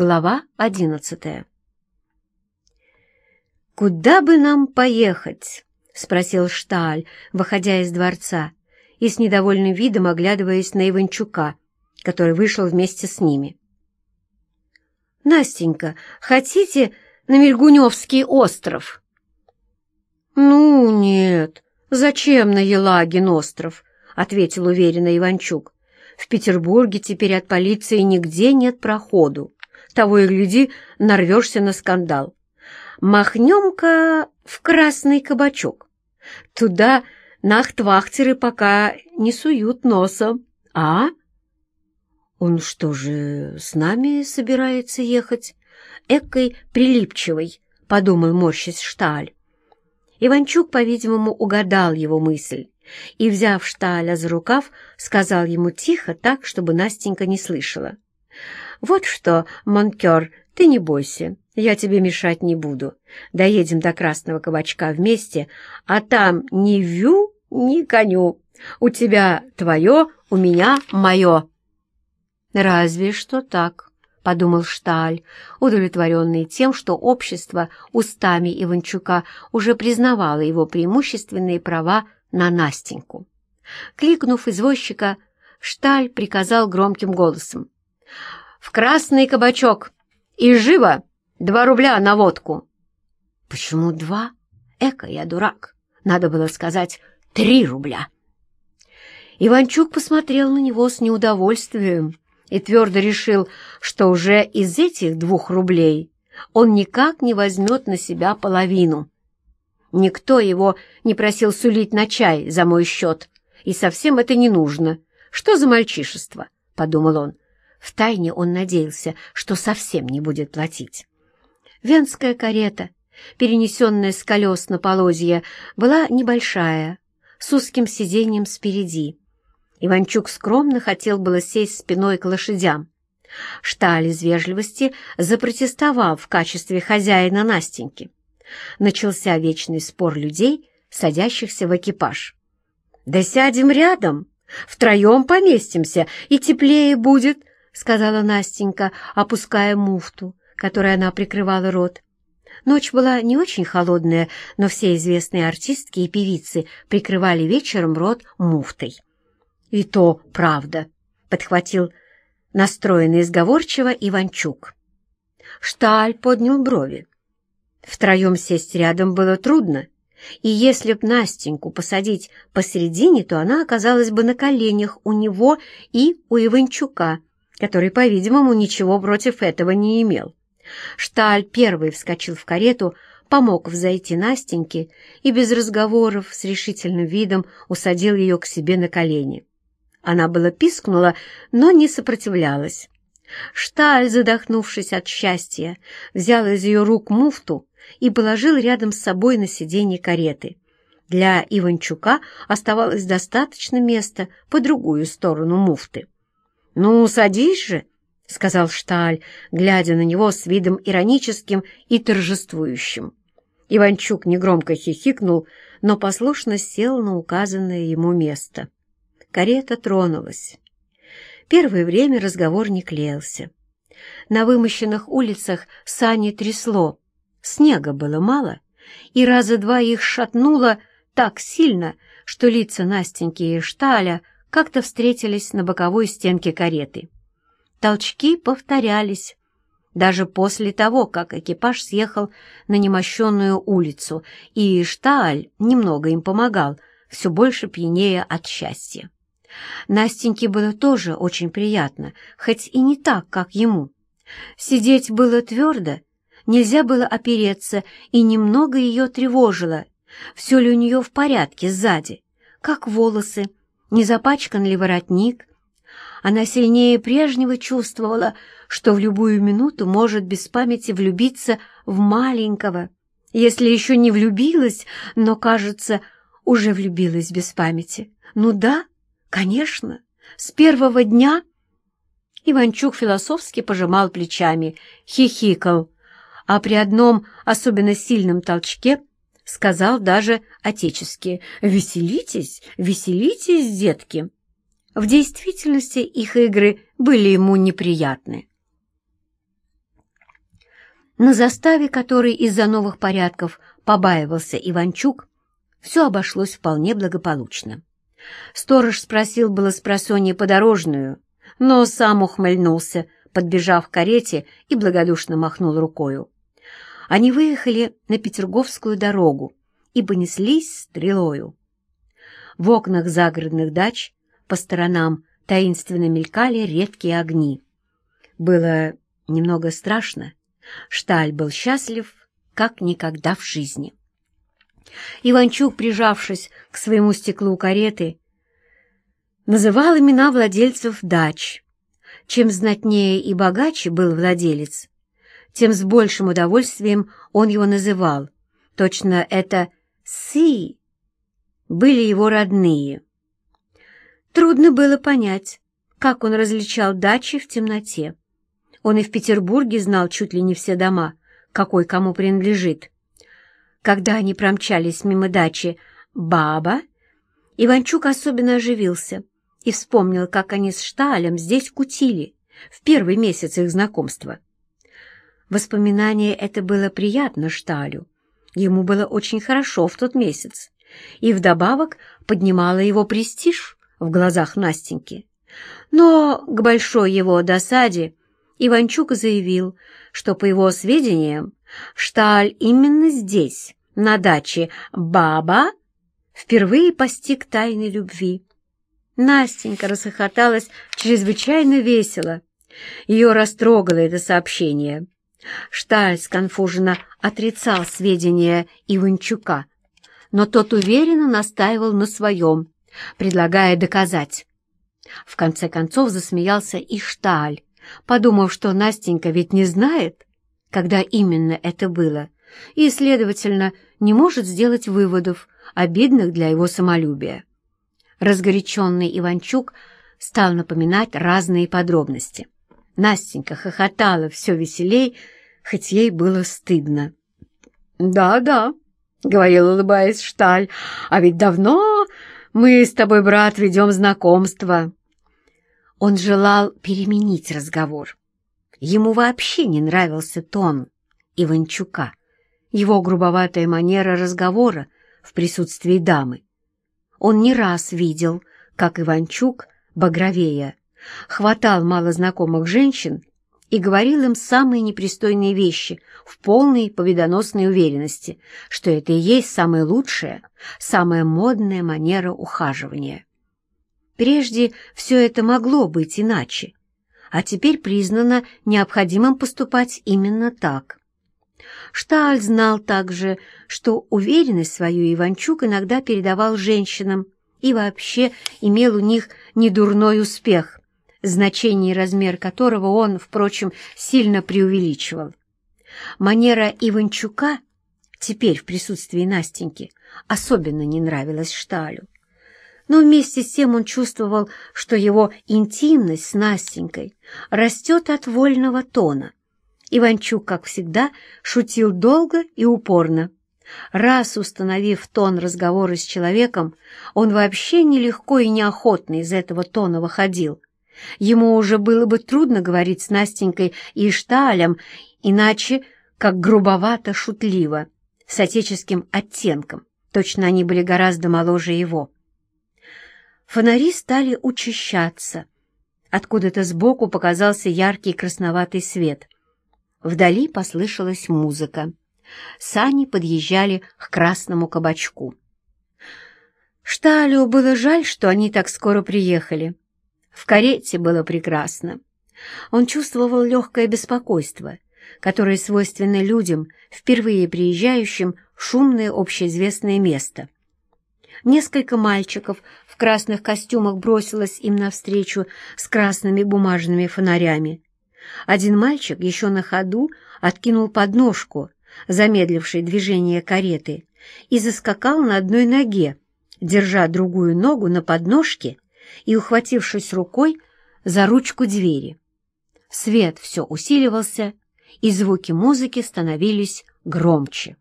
Глава одиннадцатая «Куда бы нам поехать?» — спросил Шталь, выходя из дворца и с недовольным видом оглядываясь на Иванчука, который вышел вместе с ними. «Настенька, хотите на Мельгуневский остров?» «Ну, нет, зачем на Елагин остров?» — ответил уверенно Иванчук. «В Петербурге теперь от полиции нигде нет проходу. Того и гляди, нарвешься на скандал. Махнем-ка в красный кабачок. Туда нахтвахтеры пока не суют носа, а?» «Он что же, с нами собирается ехать?» «Экой прилипчивой», — подумал морщись Шталь. Иванчук, по-видимому, угадал его мысль и, взяв Шталя за рукав, сказал ему тихо, так, чтобы Настенька не слышала. «Вот что, Монкер, ты не бойся, я тебе мешать не буду. Доедем до Красного Кабачка вместе, а там ни вю, ни коню. У тебя твое, у меня мое». «Разве что так», — подумал Шталь, удовлетворенный тем, что общество устами Иванчука уже признавало его преимущественные права на Настеньку. Кликнув извозчика, Шталь приказал громким голосом. «В красный кабачок! И живо! Два рубля на водку!» «Почему два? Эка, я дурак! Надо было сказать три рубля!» Иванчук посмотрел на него с неудовольствием и твердо решил, что уже из этих двух рублей он никак не возьмет на себя половину. Никто его не просил сулить на чай за мой счет, и совсем это не нужно. Что за мальчишество? — подумал он. Втайне он надеялся, что совсем не будет платить. Венская карета, перенесенная с колес на полозья, была небольшая, с узким сиденьем спереди. Иванчук скромно хотел было сесть спиной к лошадям. Шталь из вежливости запротестовал в качестве хозяина Настеньки. Начался вечный спор людей, садящихся в экипаж. «Да сядем рядом, втроем поместимся, и теплее будет», — сказала Настенька, опуская муфту, которой она прикрывала рот. Ночь была не очень холодная, но все известные артистки и певицы прикрывали вечером рот муфтой. «И то правда», — подхватил настроенный изговорчиво Иванчук. Шталь поднял брови. Втроем сесть рядом было трудно, и если б Настеньку посадить посередине, то она оказалась бы на коленях у него и у Иванчука, который, по-видимому, ничего против этого не имел. Шталь первый вскочил в карету, помог взойти Настеньке и без разговоров с решительным видом усадил ее к себе на колени. Она было пискнула, но не сопротивлялась. Шталь, задохнувшись от счастья, взял из ее рук муфту и положил рядом с собой на сиденье кареты. Для Иванчука оставалось достаточно места по другую сторону муфты. «Ну, садись же!» — сказал Шталь, глядя на него с видом ироническим и торжествующим. Иванчук негромко хихикнул, но послушно сел на указанное ему место. Карета тронулась. Первое время разговор не клеился. На вымощенных улицах сани трясло, снега было мало, и раза два их шатнуло так сильно, что лица Настеньки и Шталя как-то встретились на боковой стенке кареты. Толчки повторялись, даже после того, как экипаж съехал на немощенную улицу, и Шталь немного им помогал, все больше пьянее от счастья. Настеньке было тоже очень приятно, хоть и не так, как ему. Сидеть было твердо, нельзя было опереться, и немного ее тревожило. Все ли у нее в порядке сзади? Как волосы? Не запачкан ли воротник? Она сильнее прежнего чувствовала, что в любую минуту может без памяти влюбиться в маленького. Если еще не влюбилась, но, кажется, уже влюбилась без памяти. Ну да, Конечно, с первого дня Иванчук философски пожимал плечами, хихикал, а при одном особенно сильном толчке сказал даже отечески «Веселитесь, веселитесь, детки!» В действительности их игры были ему неприятны. На заставе, которой из-за новых порядков побаивался Иванчук, все обошлось вполне благополучно. Сторож спросил было с просонья подорожную, но сам ухмыльнулся, подбежав к карете и благодушно махнул рукою. Они выехали на Петерговскую дорогу и понеслись стрелою. В окнах загородных дач по сторонам таинственно мелькали редкие огни. Было немного страшно. Шталь был счастлив, как никогда в жизни. Иванчук, прижавшись к своему стеклу кареты, называл имена владельцев дач. Чем знатнее и богаче был владелец, тем с большим удовольствием он его называл. Точно это «си» были его родные. Трудно было понять, как он различал дачи в темноте. Он и в Петербурге знал чуть ли не все дома, какой кому принадлежит. Когда они промчались мимо дачи «Баба», Иванчук особенно оживился и вспомнил, как они с Шталем здесь кутили в первый месяц их знакомства. Воспоминание это было приятно Шталю. Ему было очень хорошо в тот месяц, и вдобавок поднимало его престиж в глазах Настеньки. Но к большой его досаде Иванчук заявил, что, по его сведениям, Шталь именно здесь, на даче «Баба» впервые постиг тайны любви. Настенька расхохоталась чрезвычайно весело. Ее растрогало это сообщение. Шталь сконфуженно отрицал сведения Иванчука, но тот уверенно настаивал на своем, предлагая доказать. В конце концов засмеялся и Шталь, подумав, что Настенька ведь не знает, когда именно это было, и, следовательно, не может сделать выводов, обидных для его самолюбия. Разгоряченный Иванчук стал напоминать разные подробности. Настенька хохотала все веселей, хоть ей было стыдно. «Да-да», — говорил, улыбаясь Шталь, — «а ведь давно мы с тобой, брат, ведем знакомство». Он желал переменить разговор. Ему вообще не нравился тон Иванчука его грубоватая манера разговора в присутствии дамы. Он не раз видел, как Иванчук, багровея, хватал малознакомых женщин и говорил им самые непристойные вещи в полной победоносной уверенности, что это и есть самая лучшая, самая модная манера ухаживания. Прежде все это могло быть иначе, а теперь признано необходимым поступать именно так. Шталь знал также, что уверенность свою Иванчук иногда передавал женщинам и вообще имел у них недурной успех, значение и размер которого он, впрочем, сильно преувеличивал. Манера Иванчука теперь в присутствии Настеньки особенно не нравилась Шталю. Но вместе с тем он чувствовал, что его интимность с Настенькой растет от вольного тона, Иванчук, как всегда, шутил долго и упорно. Раз установив тон разговора с человеком, он вообще нелегко и неохотно из этого тона выходил. Ему уже было бы трудно говорить с Настенькой и Шталем, иначе как грубовато-шутливо, с отеческим оттенком. Точно они были гораздо моложе его. Фонари стали учащаться. Откуда-то сбоку показался яркий красноватый свет — Вдали послышалась музыка. Сани подъезжали к красному кабачку. Шталю было жаль, что они так скоро приехали. В карете было прекрасно. Он чувствовал легкое беспокойство, которое свойственно людям, впервые приезжающим в шумное общеизвестное место. Несколько мальчиков в красных костюмах бросилось им навстречу с красными бумажными фонарями. Один мальчик еще на ходу откинул подножку, замедлившей движение кареты, и заскакал на одной ноге, держа другую ногу на подножке и ухватившись рукой за ручку двери. Свет все усиливался, и звуки музыки становились громче.